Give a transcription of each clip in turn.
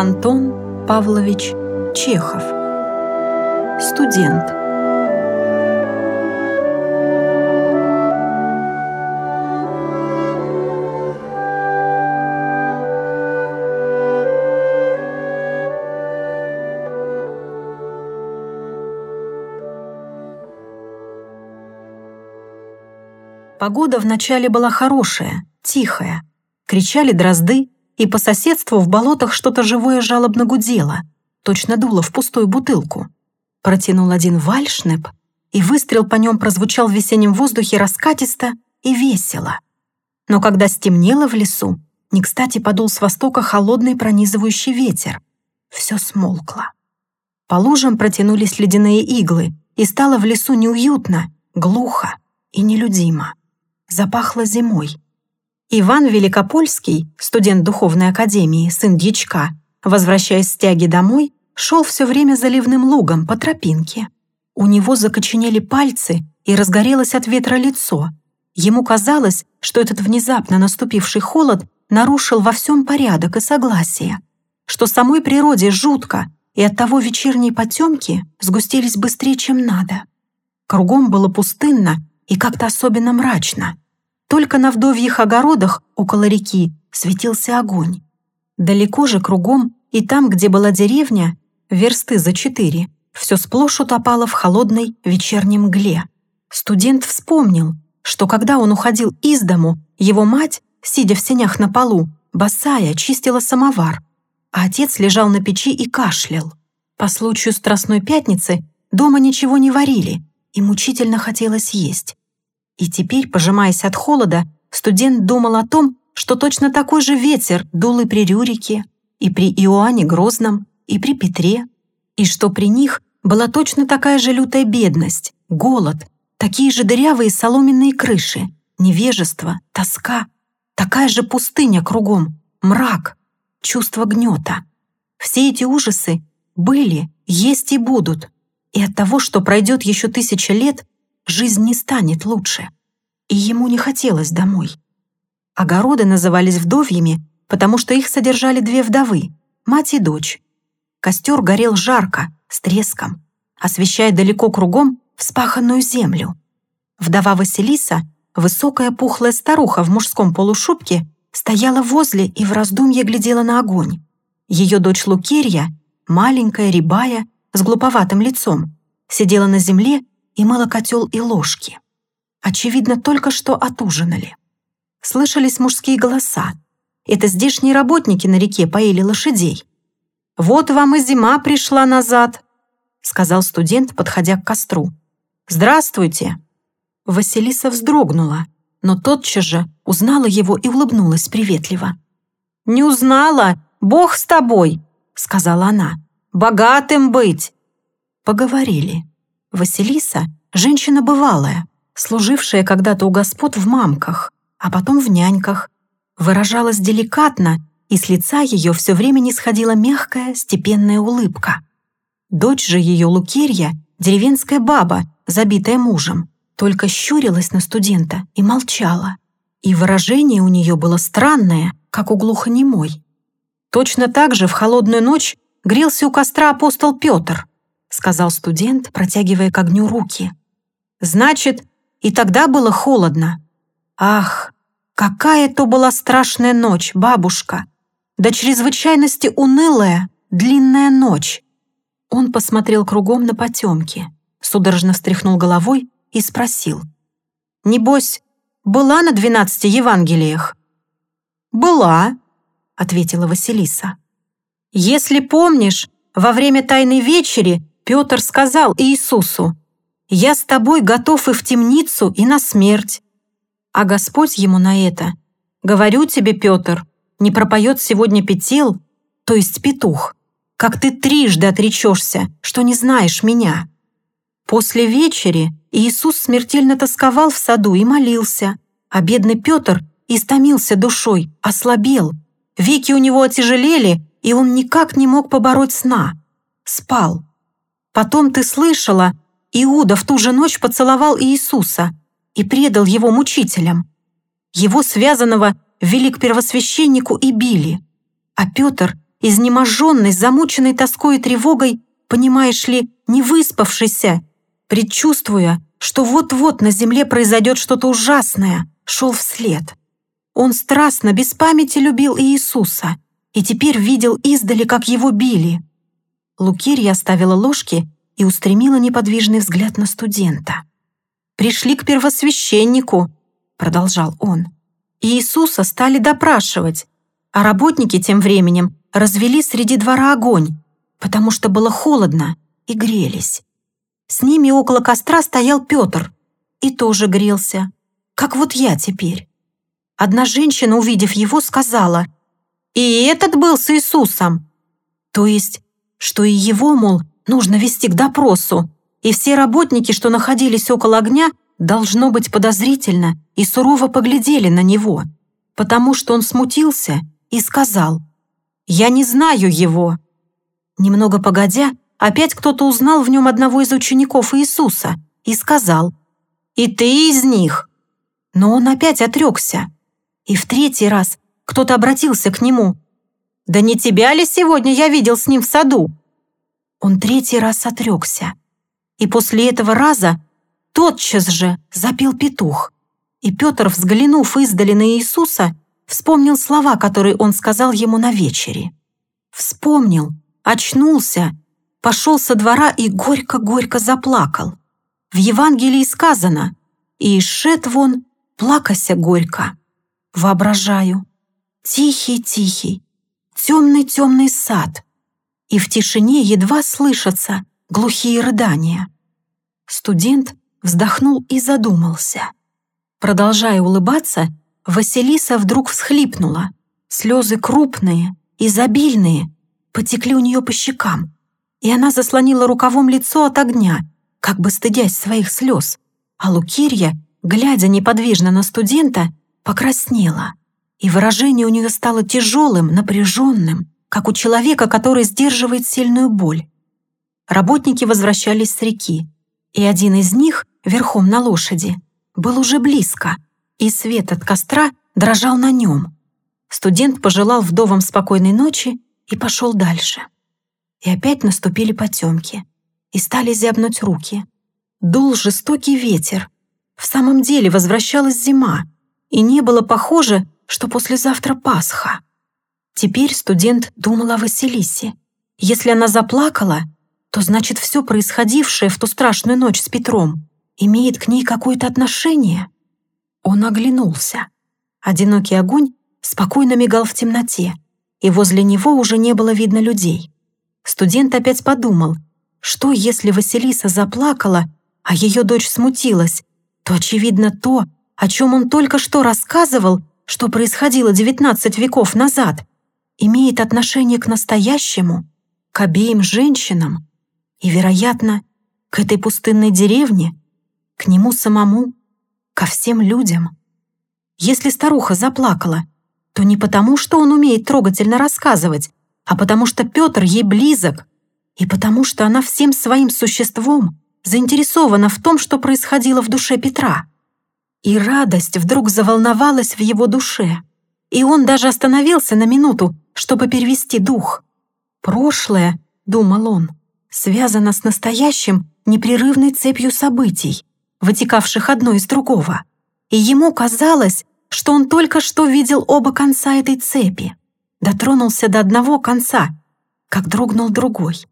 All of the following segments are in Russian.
Антон Павлович Чехов. Студент. Погода вначале была хорошая, тихая. Кричали дрозды, и по соседству в болотах что-то живое жалобно гудело, точно дуло в пустую бутылку. Протянул один вальшнеп, и выстрел по нем прозвучал в весеннем воздухе раскатисто и весело. Но когда стемнело в лесу, не кстати подул с востока холодный пронизывающий ветер. Все смолкло. По лужам протянулись ледяные иглы, и стало в лесу неуютно, глухо и нелюдимо запахло зимой. Иван Великопольский, студент духовной академии, сын дьячка, возвращаясь с тяги домой, шел все время заливным лугом по тропинке. У него закоченели пальцы и разгорелось от ветра лицо. Ему казалось, что этот внезапно наступивший холод нарушил во всем порядок и согласие, что самой природе жутко, и оттого вечерние потемки сгустились быстрее, чем надо. Кругом было пустынно и как-то особенно мрачно. Только на вдовьих огородах около реки светился огонь. Далеко же кругом и там, где была деревня, версты за четыре, все сплошь утопало в холодной вечерней мгле. Студент вспомнил, что когда он уходил из дому, его мать, сидя в сенях на полу, босая, чистила самовар, а отец лежал на печи и кашлял. По случаю Страстной Пятницы дома ничего не варили, и мучительно хотелось есть. И теперь, пожимаясь от холода, студент думал о том, что точно такой же ветер дул и при Рюрике, и при Иоанне Грозном, и при Петре, и что при них была точно такая же лютая бедность, голод, такие же дырявые соломенные крыши, невежество, тоска, такая же пустыня кругом, мрак, чувство гнета. Все эти ужасы были, есть и будут, и от того, что пройдет еще тысяча лет, жизнь не станет лучше. И ему не хотелось домой. Огороды назывались вдовьями, потому что их содержали две вдовы, мать и дочь. Костер горел жарко, с треском, освещая далеко кругом вспаханную землю. Вдова Василиса, высокая пухлая старуха в мужском полушубке, стояла возле и в раздумье глядела на огонь. Ее дочь Лукерья, маленькая, рябая, с глуповатым лицом, сидела на земле и мыла котел и ложки. Очевидно, только что отужинали. Слышались мужские голоса. Это здешние работники на реке поили лошадей. «Вот вам и зима пришла назад», — сказал студент, подходя к костру. «Здравствуйте!» Василиса вздрогнула, но тотчас же узнала его и улыбнулась приветливо. «Не узнала? Бог с тобой!» — сказала она. «Богатым быть!» Поговорили. Василиса — женщина бывалая, служившая когда-то у господ в мамках, а потом в няньках. Выражалась деликатно, и с лица ее все время не сходила мягкая, степенная улыбка. Дочь же ее Лукерья, деревенская баба, забитая мужем, только щурилась на студента и молчала. И выражение у нее было странное, как у глухонемой. Точно так же в холодную ночь грелся у костра апостол Петр, сказал студент, протягивая к огню руки. Значит, и тогда было холодно. Ах, какая то была страшная ночь, бабушка! До чрезвычайности унылая, длинная ночь. Он посмотрел кругом на потемки, судорожно встряхнул головой и спросил. «Небось, была на двенадцати Евангелиях?» «Была», — ответила Василиса. «Если помнишь, во время Тайной Вечери Петр сказал Иисусу, «Я с тобой готов и в темницу, и на смерть». А Господь ему на это, «Говорю тебе, Петр, не пропоет сегодня петел, то есть петух, как ты трижды отречешься, что не знаешь меня». После вечери Иисус смертельно тосковал в саду и молился, а бедный Петр истомился душой, ослабел, веки у него отяжелели, и он никак не мог побороть сна. Спал. Потом ты слышала, Иуда в ту же ночь поцеловал Иисуса и предал его мучителям. Его связанного вели к первосвященнику и били, а Петр изнеможенный, замученный тоской и тревогой, понимаешь ли, не выспавшийся, предчувствуя, что вот-вот на земле произойдет что-то ужасное, шел вслед. Он страстно, без памяти любил Иисуса и теперь видел издали, как его били. Лукерья оставила ложки и устремила неподвижный взгляд на студента. «Пришли к первосвященнику», — продолжал он. Иисуса стали допрашивать, а работники тем временем развели среди двора огонь, потому что было холодно, и грелись. С ними около костра стоял Петр и тоже грелся, как вот я теперь. Одна женщина, увидев его, сказала, «И этот был с Иисусом». То есть, что и его, мол, нужно вести к допросу, и все работники, что находились около огня, должно быть подозрительно и сурово поглядели на него, потому что он смутился и сказал «Я не знаю его». Немного погодя, опять кто-то узнал в нем одного из учеников Иисуса и сказал «И ты из них». Но он опять отрекся. И в третий раз кто-то обратился к нему «Да не тебя ли сегодня я видел с ним в саду?» Он третий раз отрекся. И после этого раза тотчас же запел петух. И Петр, взглянув издали на Иисуса, вспомнил слова, которые он сказал ему на вечере. Вспомнил, очнулся, пошел со двора и горько-горько заплакал. В Евангелии сказано «И шед вон, плакася горько». Воображаю. Тихий-тихий, темный-темный сад. И в тишине едва слышатся глухие рыдания. Студент вздохнул и задумался. Продолжая улыбаться, Василиса вдруг всхлипнула. Слезы крупные, изобильные, потекли у нее по щекам, и она заслонила рукавом лицо от огня, как бы стыдясь своих слез, а Лукирья, глядя неподвижно на студента, покраснела, и выражение у нее стало тяжелым, напряженным, как у человека, который сдерживает сильную боль. Работники возвращались с реки, и один из них, верхом на лошади, был уже близко, и свет от костра дрожал на нем. Студент пожелал вдовам спокойной ночи и пошел дальше. И опять наступили потемки, и стали зябнуть руки. Дул жестокий ветер. В самом деле возвращалась зима, и не было похоже, что послезавтра Пасха. Теперь студент думал о Василисе. Если она заплакала, то значит все происходившее в ту страшную ночь с Петром имеет к ней какое-то отношение. Он оглянулся. Одинокий огонь спокойно мигал в темноте, и возле него уже не было видно людей. Студент опять подумал, что если Василиса заплакала, а ее дочь смутилась, то очевидно то, о чем он только что рассказывал, что происходило 19 веков назад, имеет отношение к настоящему, к обеим женщинам и, вероятно, к этой пустынной деревне, к нему самому, ко всем людям. Если старуха заплакала, то не потому, что он умеет трогательно рассказывать, а потому что Петр ей близок, и потому что она всем своим существом заинтересована в том, что происходило в душе Петра. И радость вдруг заволновалась в его душе, и он даже остановился на минуту, чтобы перевести дух. «Прошлое», — думал он, связано с настоящим непрерывной цепью событий, вытекавших одно из другого. И ему казалось, что он только что видел оба конца этой цепи, дотронулся до одного конца, как дрогнул другой.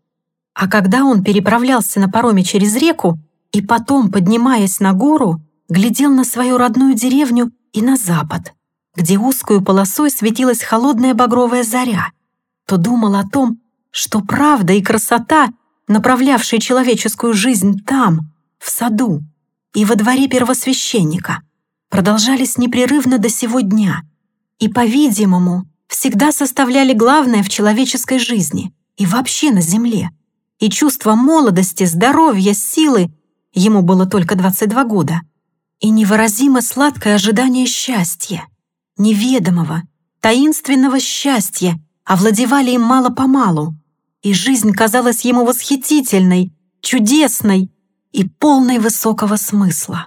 А когда он переправлялся на пароме через реку и потом, поднимаясь на гору, глядел на свою родную деревню и на запад, где узкую полосой светилась холодная багровая заря, то думал о том, что правда и красота направлявшие человеческую жизнь там, в саду и во дворе первосвященника, продолжались непрерывно до сего дня и, по-видимому, всегда составляли главное в человеческой жизни и вообще на земле. И чувство молодости, здоровья, силы ему было только 22 года, и невыразимо сладкое ожидание счастья, неведомого, таинственного счастья овладевали им мало-помалу, и жизнь казалась ему восхитительной, чудесной и полной высокого смысла.